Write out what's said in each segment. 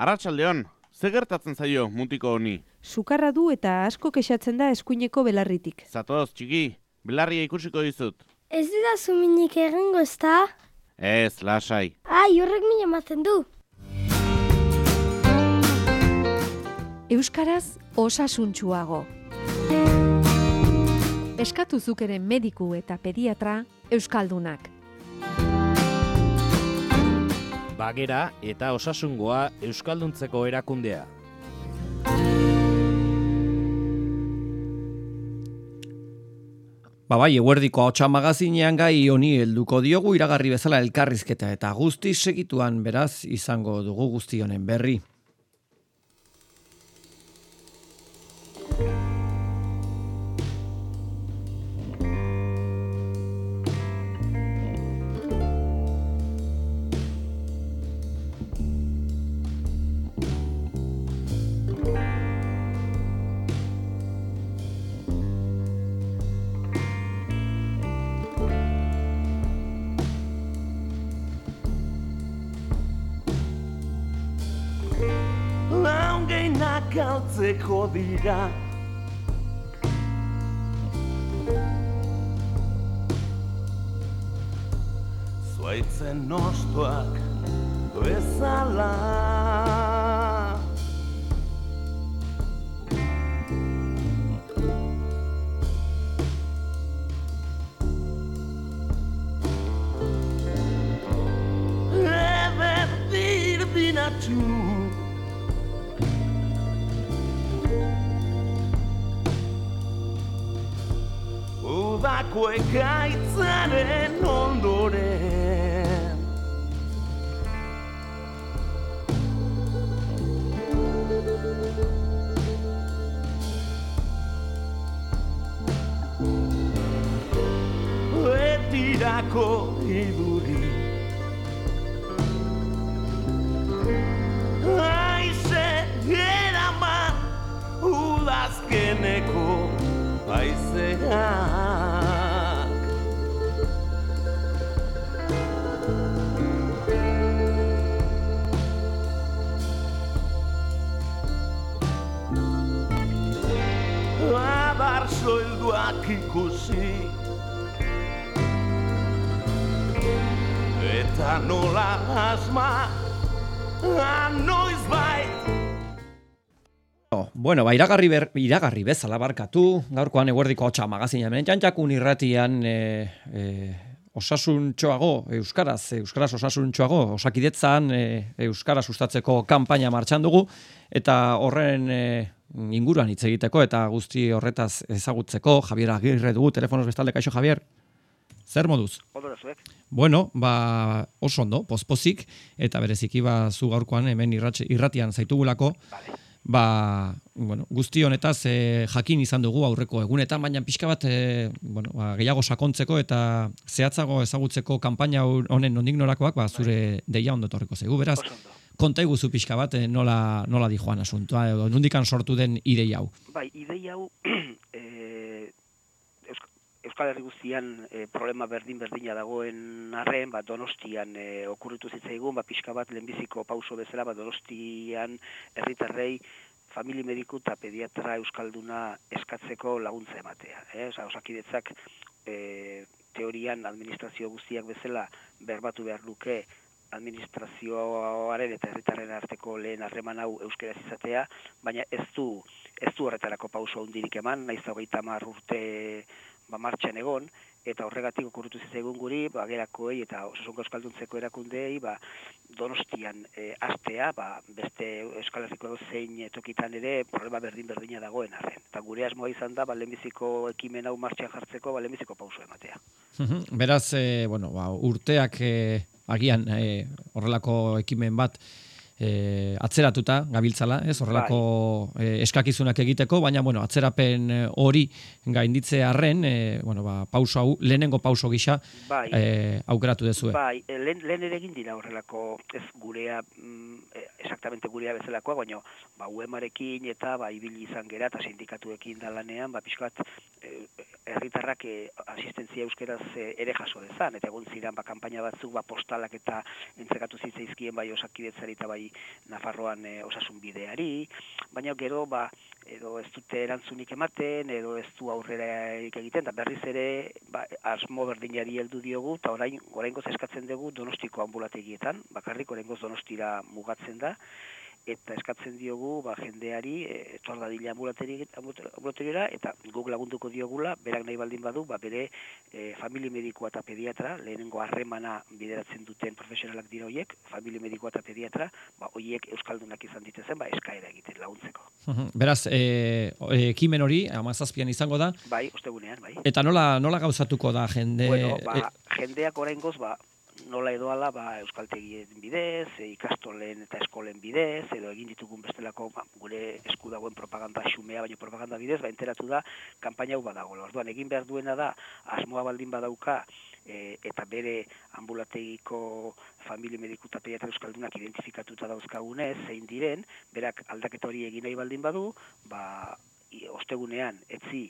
Arratsaldeon, ze gertatzen zaio mutiko honi? Sukarra du eta asko kexatzen da eskuineko belarritik. Zatoz, txiki, belarria ikusiko dizut. Ez dira zuminik egingo ezta? Ez, lasai. Ai, horrek min ematen du. Euskaraz osasuntsuago. Eskatu zukeren mediku eta pediatra Euskaldunak. Bagera eta osasungoa Euskalduntzeko erakundea. Ba bai, eguerdiko hotxa magazinean gai honi helduko diogu iragarri bezala elkarrizketa eta guzti segituan beraz izango dugu guzti honen berri. Galtzeko dira. Zuaitzen nostuak bezala. Eder dirdinatu Udako ekaitzaren ondoren. Betirako iduri Aize eraman udazkeneko aizeak Eta nola asma Anoiz bai bueno, ba, iragarri, ber, iragarri bezala barkatu, gaurkoan eguerdiko hotxa magazina, hemen txantxakun irratian e, e, osasuntxoago, euskaraz, euskaraz osasuntxoago, osakidetzan e, euskaraz sustatzeko kanpaina martxan dugu, eta horren e, inguruan hitz egiteko, eta guzti horretaz ezagutzeko, Javier Agirre dugu, telefonos bestalde, kaixo Javier? Zer moduz? Ondo zuek. Bueno, ba, oso ondo, pozpozik, eta bereziki ba, zu gaurkoan hemen irratxe, irratian zaitugulako, Vale. ba, bueno, guzti honetaz e, jakin izan dugu aurreko egunetan, baina pixka bat e, bueno, ba, gehiago sakontzeko eta zehatzago ezagutzeko kanpaina honen nondik norakoak, ba, zure deia ondo etorriko zaigu. Beraz, konta iguzu pixka bat e, nola, nola di joan asuntoa, edo nondikan sortu den ideia hau. Bai, ideia hau eh, Euskal Herri guztian eh, problema berdin-berdina dagoen arren, ba, donostian eh, okurritu zitzaigun, ba, pixka bat lehenbiziko pauso bezala, ba, donostian herritarrei famili mediku eta pediatra euskalduna eskatzeko laguntza ematea. Eh? Osa, osakidetzak eh, teorian administrazio guztiak bezala berbatu behar luke administrazioaren eta herritarren arteko lehen harreman hau euskeraz izatea, baina ez du ez du horretarako pauso handirik eman, naiz hogeita urte ba, martxan egon, eta horregatik okurritu zitzaigun guri, ba, gerakoei eta osasunko euskalduntzeko erakundeei, ba, donostian e, astea, ba, beste Euskal Herriko zein tokitan ere problema berdin-berdina dagoen arren. Eta gure asmoa izan da, ba, lehenbiziko ekimen hau martxan jartzeko, ba, lehenbiziko pauso ematea. Mhm. Beraz, e, bueno, ba, urteak e, agian e, horrelako ekimen bat e, atzeratuta gabiltzala, ez? Horrelako e, eskakizunak egiteko, baina bueno, atzerapen e, hori gainditze arren, e, bueno, ba, pauso hau, lehenengo pauso gisa Bai, e, aukeratu dezue. Bai, eh, lehen, lehen ere egin dira horrelako, ez gurea, mm, eh, exactamente gurea bezalakoa, baina ba, UEMarekin eta ba, ibili izan gera eta sindikatuekin da lanean, ba, eh, herritarrak eh, asistentzia euskeraz eh, ere jaso dezan, eta egon ziren ba, kanpaina batzuk ba, postalak eta entzekatu zitzaizkien bai osakidetzari eta bai Nafarroan e, osasun bideari, baina gero ba edo ez dute erantzunik ematen, edo ez du aurrera egiten, eta berriz ere ba, asmo berdinari heldu diogu, eta orain, oraingoz eskatzen dugu donostiko ambulategietan, bakarrik oraingoz donostira mugatzen da, eta eskatzen diogu ba, jendeari e, etor dadila ambulateri- ambulateriora eta guk lagunduko diogula berak nahi baldin badu ba, bere e, famili medikoa eta pediatra lehenengo harremana bideratzen duten profesionalak dira hoiek famili medikoa eta pediatra ba hoiek euskaldunak izan ditezen ba eskaera egiten laguntzeko Mhm. Beraz, e, ekimen hori, amazazpian izango da, bai ostegunean bai eta nola, nola gauzatuko da jende... bueno ba e, jendeak oraingoz ba nola edoala ba euskaltegien bidez, e, ikastolen eta eskolen bidez, edo egin ditugun bestelako ba, gure esku dagoen propaganda xumea, baina propaganda bidez, ba enteratu da kanpaina hau badagoela. Orduan egin behar duena da asmoa baldin badauka e, eta bere ambulategiko famili mediku eta pediatra euskaldunak identifikatuta dauzkagunez, zein diren, berak aldaketa hori egin nahi baldin badu, ba ostegunean etzi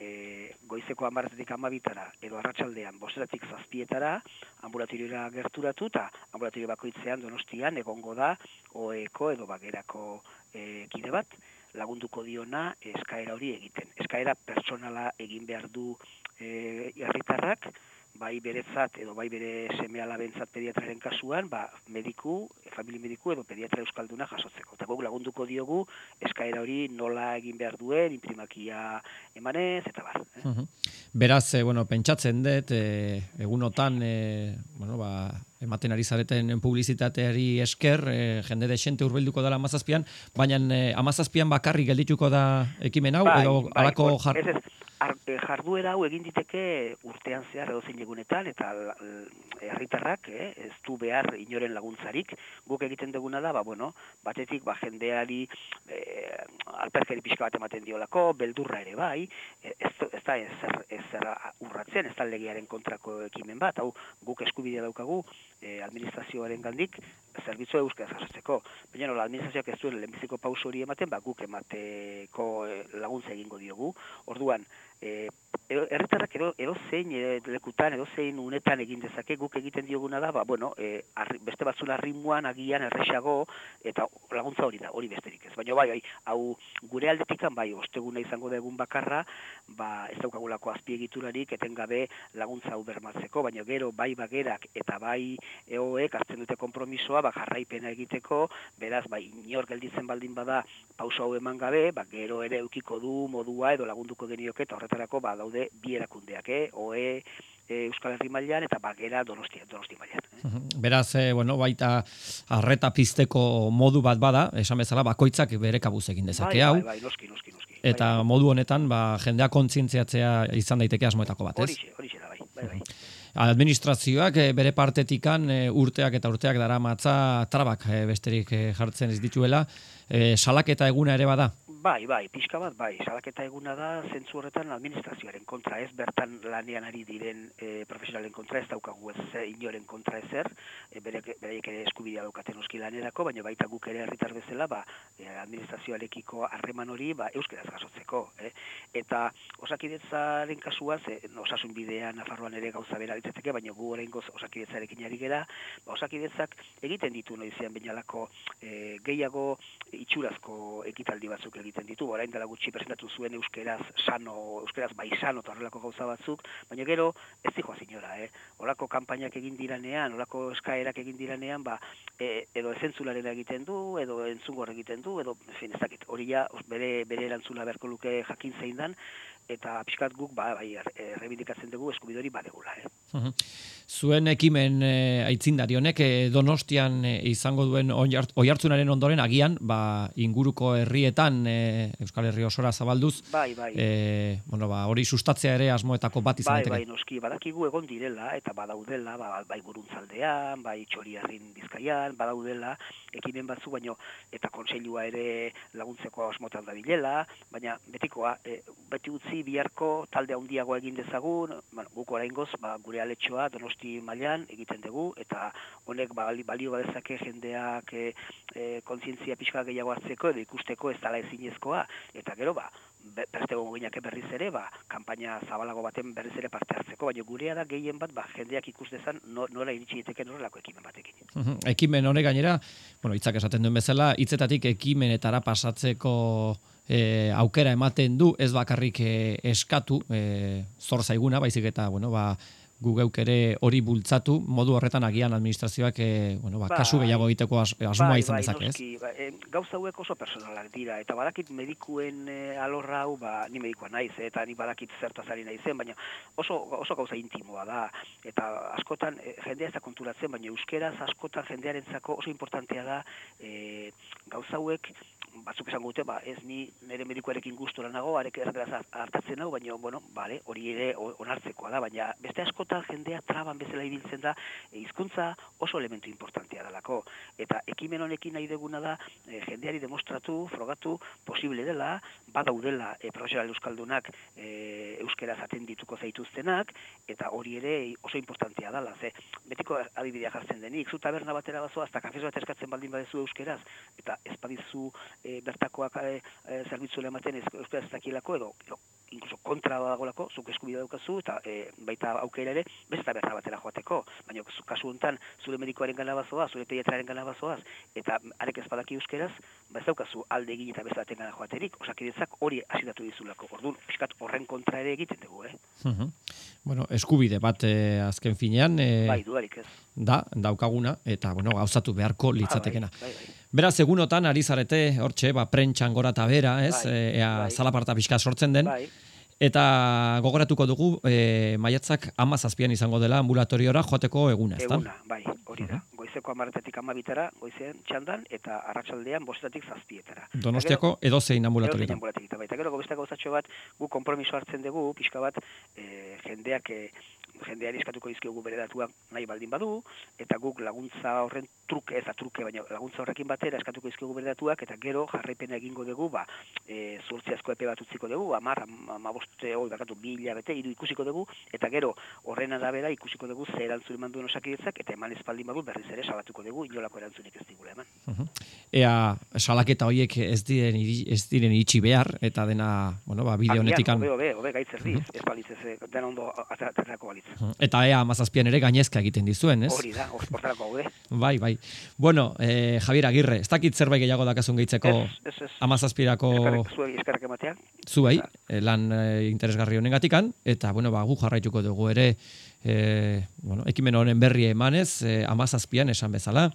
e, goizeko amartetik amabitara, edo arratsaldean bosteratik zazpietara, ambulatoriora gerturatu, eta ambulatorio bakoitzean donostian egongo da, oeko edo bagerako e, kide bat, lagunduko diona eskaera hori egiten. Eskaera pertsonala egin behar du e, herritarrak, bai beretzat edo bai bere seme alabentzat pediatraren kasuan, ba, mediku, famili mediku edo pediatra euskalduna jasotzeko. Eta guk lagunduko diogu eskaera hori nola egin behar duen, imprimakia emanez, eta bar. Eh? Mhm. Beraz, e, bueno, pentsatzen dut, e, egunotan, e, bueno, ba, ematen ari zareten publizitateari esker, e, jende desente hurbilduko dela amazazpian, baina e, amazazpian bakarrik geldituko da ekimen hau, edo alako bueno, jar... ez, ez, ar- eh, jarduera hau egin diteke urtean zehar edo egunetan, eta herritarrak eh, ez du behar inoren laguntzarik, guk egiten duguna da, ba, bueno, batetik ba, jendeari eh, alperkeri pixka bat ematen diolako, beldurra ere bai, eh, ez, ez da ezer, ezer urratzen, ez da legearen kontrako ekimen bat, hau guk eskubidea daukagu eh, administrazioaren gandik, zerbitzu euskaraz jasotzeko. Baina nola, administrazioak ez duen lehenbiziko pauso hori ematen, ba, guk emateko eh, laguntza egingo diogu. Orduan, eh, edo- herritarrak edo, edo zein lekutan, edo zein unetan egin dezake, guk egiten dioguna da, ba, bueno, eh, arri, beste batzun arrimuan agian erresago, eta laguntza hori da, hori besterik ez. Baina bai, bai, hau gure aldetikan, bai, osteguna izango da egun bakarra, ba, ez daukagulako azpiegiturarik, etengabe laguntza hau bermatzeko, baina gero bai bagerak eta bai eoek hartzen dute konpromisoa, ba, jarraipena egiteko, beraz, bai, inor gelditzen baldin bada pauso hau eman gabe, ba, gero ere eukiko du modua edo lagunduko genioke, eta horretarako ba, daude bi erakundeak, eh? OE e, Euskal Herri mailan eta bagera Donostia, Donosti mailan. Beraz, e, bueno, baita arreta pizteko modu bat bada, esan bezala, bakoitzak bere kabuz egin dezake bai, hau, bai, bai, noski, noski, noski. eta bai, modu honetan, ba, jendea kontzientziatzea izan daiteke asmoetako bat, ez? horixe, horixe da, bai, bai, bai. Administrazioak eh, bere partetikan eh, urteak eta urteak dara matza trabak besterik jartzen ez dituela, salaketa eguna ere bada. Bai, bai, pixka bat, bai, salaketa eguna da zentzu horretan administrazioaren kontra, ez bertan lanean ari diren e, profesionalen kontra, ez daukagu ez e, inoren kontra ezer, e, berek, beraiek ere eskubidea daukaten oski lanerako, baina baita guk ere herritar bezala, ba, e, administrazioarekiko harreman hori, ba, euskeraz jasotzeko, eh? Eta osakidetzaren kasua, ze, osasun bidean Nafarroan ere gauza bera litzateke, baina gu oraingoz osakidetzarekin ari gera, ba, osakidetzak egiten ditu noizean bainalako e, gehiago itxurazko ekitaldi batzuk egiten ditu, orain dela gutxi presentatu zuen euskeraz sano, euskeraz bai sano eta horrelako gauza batzuk, baina gero ez zijoa zinora, eh? Olako kanpainak egin diranean, olako eskaerak egin diranean, ba, e, edo ezentzularen egiten du, edo entzungor egiten du, edo, en fin, ez dakit, hori ja bere, bere erantzula beharko luke jakin zein then eta pixkat guk, ba, bai, er- errebindikatzen dugu eskubidori badegula, eh? Mhm. Zuen ekimen e, aitzindari honek eh, Donostian eh, izango duen oiart- oihartzunaren ondoren agian ba, inguruko herrietan eh, Euskal Herri osora zabalduz Bai, bai. eh, bueno, ba, hori sustatzea ere asmoetako bat izan Bai, bai, noski, badakigu egon direla, eta badaudela, ba, bai guruntzaldean, bai txoriarrin bizkaian, badaudela, ekimen batzu, baino, eta kontseilua ere laguntzeko osmotan da bilela, baina betikoa, e, beti utzi biharko talde handiagoa egin dezagun, bueno, guk oraingoz, ba, gure aletxoa donosti mailan egiten dugu, eta honek ba, bali- balio badezake jendeak e, e, kontzientzia pixka gehiago hartzeko, edo ikusteko ez dala ezinezkoa, eta gero, ba, be- ginake berriz ere, ba, kanpaina zabalago baten berriz ere parte hartzeko, baina gurea da gehien bat, ba, jendeak ikus dezan no, nola iritsi diteken horrelako ekimen batekin. Mhm. Ekimen honek gainera, bueno, hitzak esaten duen bezala, hitzetatik ekimenetara pasatzeko e, aukera ematen du, ez bakarrik e, eskatu, e, zor zaiguna, baizik eta, bueno, ba, gu geuk ere hori bultzatu, modu horretan agian administrazioak e, bueno, ba, Bai. kasu gehiago egiteko as, asmoa izan dezake, ez? ba, e, gauza hauek oso personalak dira, eta badakit medikuen e, alorra hau, ba, ni medikoa naiz, eh, eta ni badakit zertaz ari naizen, baina oso, oso gauza intimoa da, eta askotan e, jendea ez da konturatzen, baina euskeraz askotan jendearentzako oso importantea da e, gauza hauek, batzuk esango dute, ba, ez ni nire medikuarekin gustura nago, arek errateraz hartatzen hau, baina, bueno, bale, hori ere onartzekoa da, baina beste askotan jendea traban bezala ibiltzen da, e, hizkuntza oso elementu importantea dalako, eta ekimen honekin nahi deguna da, e, jendeari demostratu, frogatu, posible dela, badaudela e, profesional euskaldunak e, euskeraz atendituko zaituztenak, eta hori ere oso importantea dela, ze betiko adibidea jartzen denik, zu taberna batera bazoa, hasta kafez bat eskatzen baldin badezu euskeraz, eta ez badizu e, bertakoak e, e, zerbitzu ematen ez, euskeraz ez dakilako, edo, edo incluso kontra dagoelako, zuk eskubidea daukazu, eta e, baita aukera ere, beste taberna batera joateko, baina zu- kasu honetan, zure medikoaren gana bazoaz, zure pediatraren gana bazoaz, eta arek ez badaki euskeraz, ba ez daukazu alde egin eta beste baten gana joaterik, osakidetzak hori asitatu dizulako. Orduan, pixkat horren kontra ere egiten dugu, eh? Mhm. Bueno, eskubide bat e, azken finean, e, Bai, dudarik ez. da, daukaguna, eta, bueno, gauzatu beharko Ah, litzatekena. Bai, bai, bai. Beraz, egunotan ari zarete, hortxe, ba, prentxan gora eta bera, ez? Bai, E, ea bai. zalaparta pixka sortzen den. Bai, Eta gogoratuko dugu, e, maiatzak amazazpian izango dela ambulatoriora joateko eguna, ezta? eguna, bai, hori da. Goizeko amarretetik amabitara, goizean txandan, eta arratsaldean bostetatik zazpietara. Donostiako edozein Edozein ambulatoriotan. bai. Eta gero beste gauzatxo bat, gu konpromiso hartzen dugu, pixka bat, e, jendeak, e, jendeari eskatuko dizkiogu bere datuak nahi baldin badu, eta guk laguntza horren truke, ez da truke, baina laguntza horrekin batera eskatuko dizkiogu bere datuak, eta gero jarraipena egingo dugu, ba, e, zurtziazko epe bat utziko dugu, amar, am- amaboste, hoi, bakatu, bi hilabete, hiru ikusiko dugu, eta gero horren arabera ikusiko dugu ze erantzun eman duen osakidetzak, eta eman ez baldin badu berriz ere salatuko dugu, inolako erantzunik ez digula eman. Ea salaketa horiek ez diren ez diren iritsi behar eta dena, bueno, ba bideo honetikan Hobe, hobe, hobe, gaitz erdiz, ez balitz ez, eh, dena ondo aterako balitz. eta ea amazazpian ere gainezka egiten dizuen, ez? Hori da, hor- hortarako gaude. Bai, bai. Bueno, eh, Javier Agirre, ez dakit zerbait gehiago dakazun gehitzeko Ez, ez, ez. amazazpirako zuei eskerrak ematea. zuei, eh, lan eh, interesgarri honengatikan, eta, bueno, ba, gu jarraituko dugu ere, eh, bueno, ekimen honen berri emanez, eh, amazazpian esan bezala,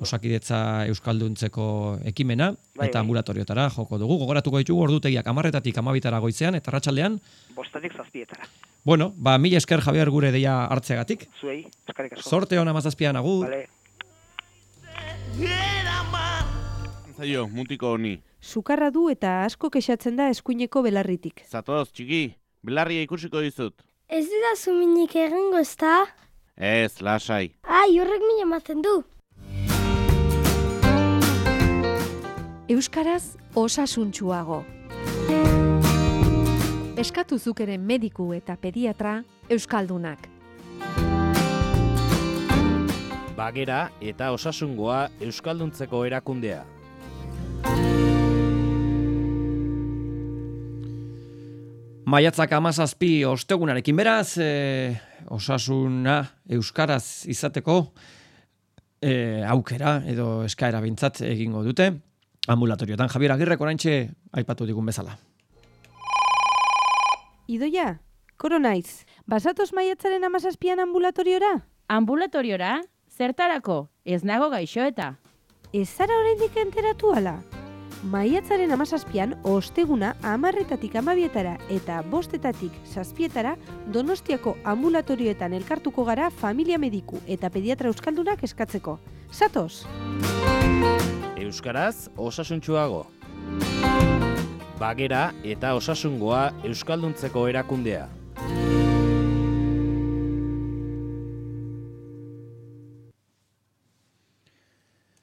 osakidetza euskalduntzeko ekimena, Bai, eta bai. ambulatoriotara joko dugu, gogoratuko ditugu ordutegiak amarretatik amabitara goizean, eta arratsaldean Bostatik zazpietara. bueno, ba, mila esker Javier gure deia hartzeagatik, Zuei, eskerrik asko. sorte hona amazazpian, agur. Vale. Era más. Zaio, mutiko honi. Sukarra du eta asko kexatzen da eskuineko belarritik. Zatoz, txiki, belarria ikusiko dizut. Ez dira zuminik egingo ez da? Ez, lasai. Ai, horrek min ematen du. Euskaraz osasuntsuago. Eskatu zukeren mediku eta pediatra euskaldunak. Bagera eta osasungoa euskalduntzeko erakundea. Maiatzak amazazpi ostegunarekin beraz, e, osasuna euskaraz izateko e, aukera edo eskaera bintzat egingo dute. Ambulatoriotan Javier Agirrek oraintxe aipatu digun bezala. Idoia, koronaiz, basatoz maiatzaren amazazpian ambulatoriora? Ambulatoriora? Zertarako? Ez nago gaixo eta. Ez zara oraindik enteratu ala? Maiatzaren amazazpian, osteguna amarretatik amabietara eta bostetatik zazpietara Donostiako ambulatorioetan elkartuko gara familia mediku eta pediatra euskaldunak eskatzeko. Zatoz! Euskaraz osasuntsuago. Bagera eta osasungoa euskalduntzeko erakundea.